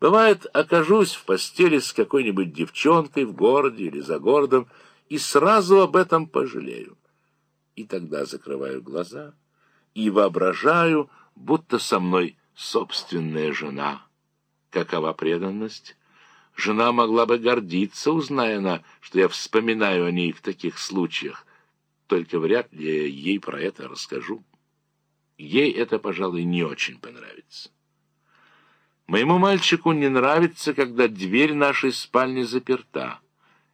Бывает, окажусь в постели с какой-нибудь девчонкой в городе или за городом и сразу об этом пожалею. И тогда закрываю глаза и воображаю, будто со мной собственная жена. Какова преданность? Жена могла бы гордиться, узная она, что я вспоминаю о ней в таких случаях. Только вряд ли ей про это расскажу. Ей это, пожалуй, не очень понравится. Моему мальчику не нравится, когда дверь нашей спальни заперта.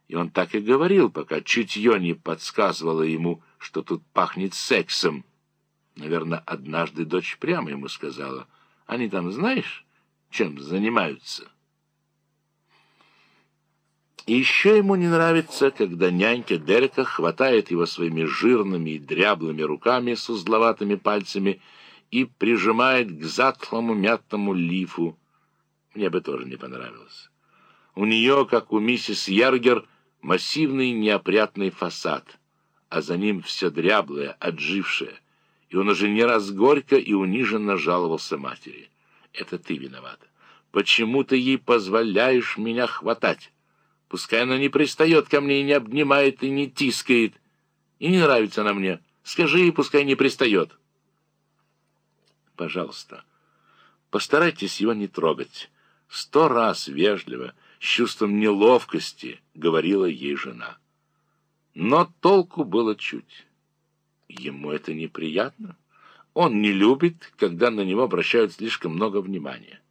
И он так и говорил, пока чутье не подсказывало ему, что тут пахнет сексом. Наверное, однажды дочь прямо ему сказала, «Они там, знаешь, чем занимаются?» И еще ему не нравится, когда нянька Дерека хватает его своими жирными и дряблыми руками с узловатыми пальцами и прижимает к затхлому мятному лифу. Мне бы тоже не понравилось. У нее, как у миссис Яргер, массивный неопрятный фасад, а за ним все дряблое, отжившее, и он уже не раз горько и униженно жаловался матери. «Это ты виновата. Почему ты ей позволяешь меня хватать?» Пускай она не пристает ко мне и не обнимает, и не тискает. И не нравится она мне. Скажи ей, пускай не пристает. Пожалуйста, постарайтесь его не трогать. Сто раз вежливо, с чувством неловкости, говорила ей жена. Но толку было чуть. Ему это неприятно. Он не любит, когда на него обращают слишком много внимания.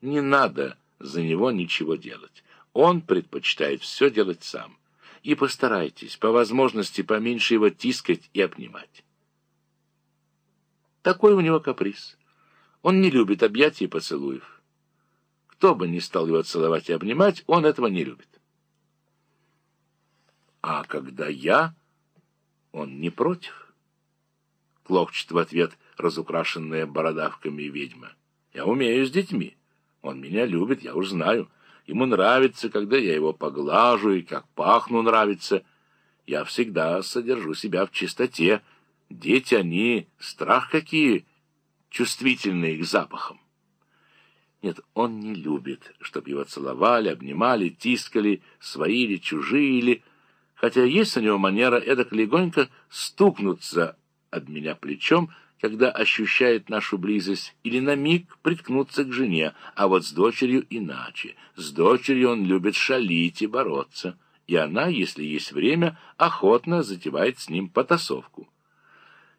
Не надо за него ничего делать. Он предпочитает все делать сам. И постарайтесь, по возможности, поменьше его тискать и обнимать. Такой у него каприз. Он не любит объятий и поцелуев. Кто бы ни стал его целовать и обнимать, он этого не любит. А когда я, он не против. Клокчет в ответ разукрашенная бородавками ведьма. Я умею с детьми. Он меня любит, я уж знаю. Ему нравится, когда я его поглажу, и как пахну нравится. Я всегда содержу себя в чистоте. Дети, они, страх какие, чувствительные к запахам. Нет, он не любит, чтобы его целовали, обнимали, тискали, свои или чужие, или... Хотя есть у него манера эдак легонько стукнуться от меня плечом, когда ощущает нашу близость, или на миг приткнуться к жене, а вот с дочерью иначе. С дочерью он любит шалить и бороться, и она, если есть время, охотно затевает с ним потасовку.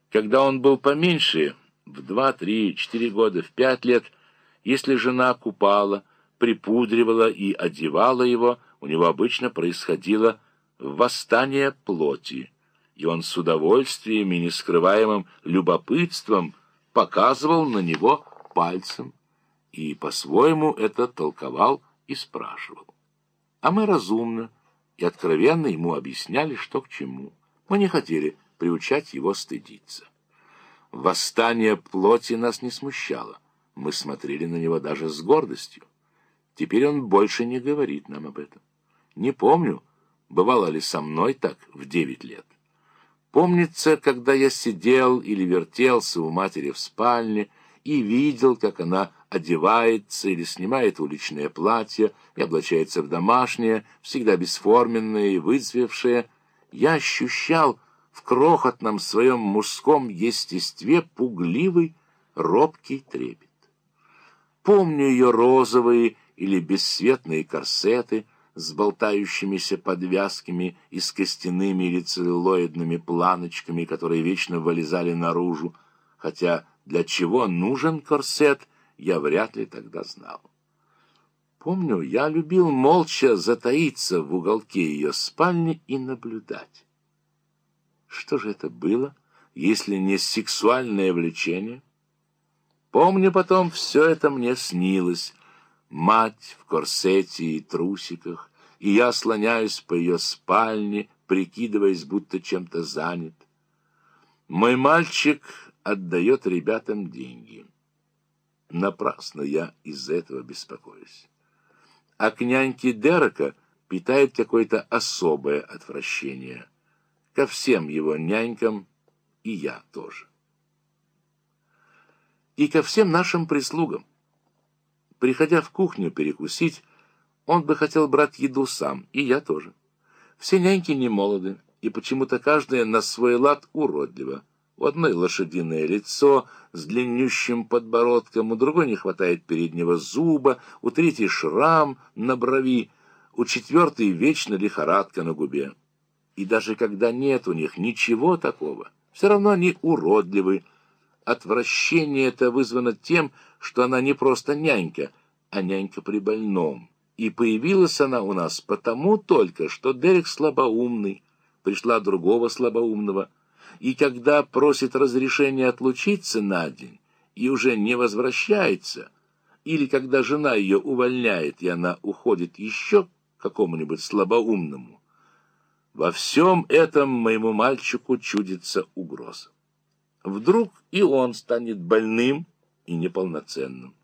Когда он был поменьше, в два, три, четыре года, в пять лет, если жена купала, припудривала и одевала его, у него обычно происходило восстание плоти и он с удовольствием и нескрываемым любопытством показывал на него пальцем и по-своему это толковал и спрашивал. А мы разумно и откровенно ему объясняли, что к чему. Мы не хотели приучать его стыдиться. Восстание плоти нас не смущало. Мы смотрели на него даже с гордостью. Теперь он больше не говорит нам об этом. Не помню, бывало ли со мной так в девять лет. Помнится, когда я сидел или вертелся у матери в спальне и видел, как она одевается или снимает уличное платье и облачается в домашнее, всегда бесформенное и выцвевшее, я ощущал в крохотном своем мужском естестве пугливый, робкий трепет. Помню ее розовые или бесцветные корсеты — с болтающимися подвязками и с костяными или целлулоидными планочками, которые вечно вылезали наружу, хотя для чего нужен корсет, я вряд ли тогда знал. Помню, я любил молча затаиться в уголке ее спальни и наблюдать. Что же это было, если не сексуальное влечение? Помню, потом все это мне снилось. Мать в корсете и трусиках, и я слоняюсь по ее спальне, прикидываясь, будто чем-то занят. Мой мальчик отдает ребятам деньги. Напрасно я из-за этого беспокоюсь. А к няньке Дерека питает какое-то особое отвращение. Ко всем его нянькам и я тоже. И ко всем нашим прислугам. приходя в кухню перекусить, он бы хотел брать еду сам, и я тоже. Все няньки не молоды, и почему-то каждая на свой лад уродлива. У одной лошадиное лицо с длиннющим подбородком, у другой не хватает переднего зуба, у третьей шрам на брови, у четвертой вечно лихорадка на губе. И даже когда нет у них ничего такого, все равно они уродливы. Отвращение это вызвано тем, что она не просто нянька, а нянька при больном. И появилась она у нас потому только, что Дерек слабоумный, пришла другого слабоумного, и когда просит разрешения отлучиться на день и уже не возвращается, или когда жена ее увольняет, и она уходит еще к какому-нибудь слабоумному, во всем этом моему мальчику чудится угроза. Вдруг и он станет больным и неполноценным.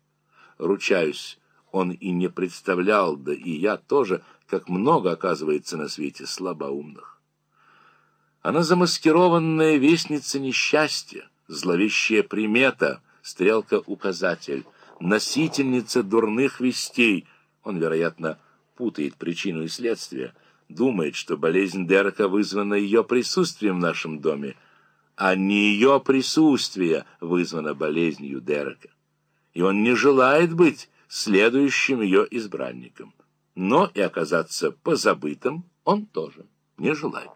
Ручаюсь, он и не представлял, да и я тоже, как много оказывается на свете слабоумных. Она замаскированная вестница несчастья, зловещая примета, стрелка-указатель, носительница дурных вестей. Он, вероятно, путает причину и следствие, думает, что болезнь Дерека вызвана ее присутствием в нашем доме, а не ее присутствие вызвано болезнью Дерека. И он не желает быть следующим ее избранником. Но и оказаться позабытым он тоже не желает.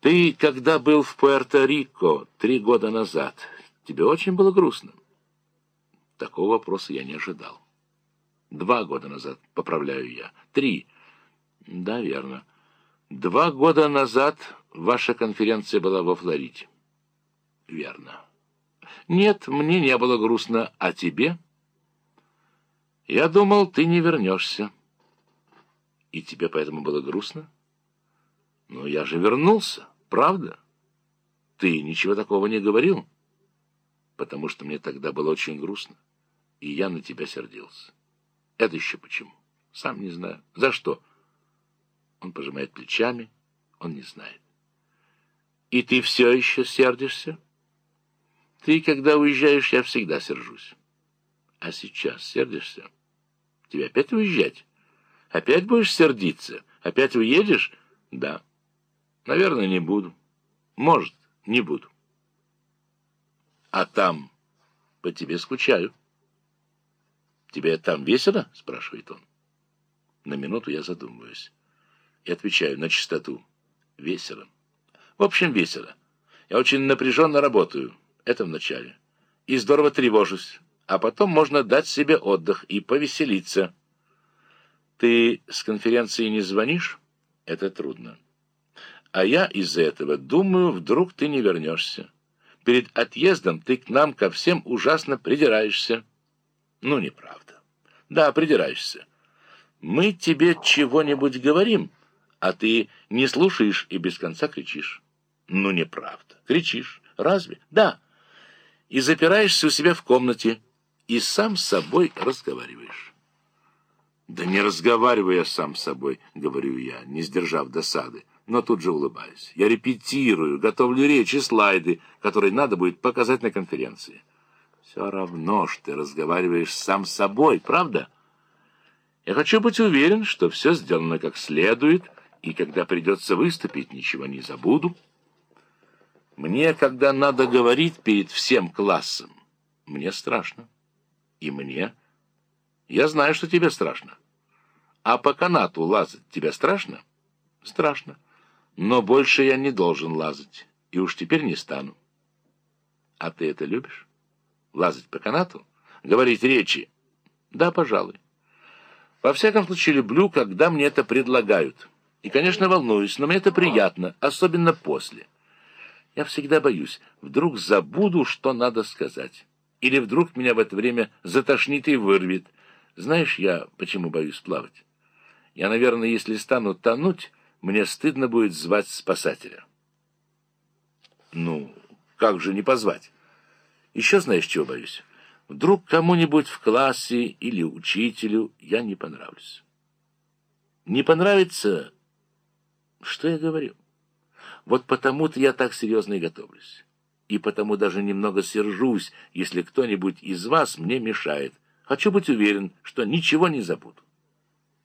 Ты, когда был в Пуэрто-Рико три года назад, тебе очень было грустно? Такого вопроса я не ожидал. Два года назад, поправляю я. Три. Да, верно. Два года назад ваша конференция была во Флориде. Верно. Нет, мне не было грустно. А тебе? Я думал, ты не вернешься. И тебе поэтому было грустно? Но я же вернулся, правда? Ты ничего такого не говорил? Потому что мне тогда было очень грустно, и я на тебя сердился. Это еще почему? Сам не знаю. За что? Он пожимает плечами, он не знает. И ты все еще сердишься? Ты, когда уезжаешь, я всегда сержусь. А сейчас сердишься? Тебе опять уезжать? Опять будешь сердиться? Опять уедешь? Да. Наверное, не буду. Может, не буду. А там по тебе скучаю. Тебе там весело? Спрашивает он. На минуту я задумываюсь. И отвечаю на чистоту. Весело. В общем, весело. Я очень напряженно работаю. Это вначале. И здорово тревожусь а потом можно дать себе отдых и повеселиться. Ты с конференции не звонишь? Это трудно. А я из-за этого думаю, вдруг ты не вернешься. Перед отъездом ты к нам ко всем ужасно придираешься. Ну, неправда. Да, придираешься. Мы тебе чего-нибудь говорим, а ты не слушаешь и без конца кричишь. Ну, неправда. Кричишь. Разве? Да. И запираешься у себя в комнате, и сам с собой разговариваешь. «Да не разговариваю я сам с собой», — говорю я, не сдержав досады, но тут же улыбаюсь. «Я репетирую, готовлю речи, слайды, которые надо будет показать на конференции». «Все равно, что ты разговариваешь сам с собой, правда?» «Я хочу быть уверен, что все сделано как следует, и когда придется выступить, ничего не забуду». Мне, когда надо говорить перед всем классом, мне страшно. И мне? Я знаю, что тебе страшно. А по канату лазать тебе страшно? Страшно. Но больше я не должен лазать. И уж теперь не стану. А ты это любишь? Лазать по канату? Говорить речи? Да, пожалуй. Во всяком случае, люблю, когда мне это предлагают. И, конечно, волнуюсь, но мне это приятно, особенно после. Я всегда боюсь, вдруг забуду, что надо сказать. Или вдруг меня в это время затошнит и вырвет. Знаешь, я почему боюсь плавать? Я, наверное, если стану тонуть, мне стыдно будет звать спасателя. Ну, как же не позвать? Еще знаешь, чего боюсь? Вдруг кому-нибудь в классе или учителю я не понравлюсь. Не понравится, что я говорю? Вот потому-то я так серьезно и готовлюсь и потому даже немного сержусь, если кто-нибудь из вас мне мешает. Хочу быть уверен, что ничего не забуду.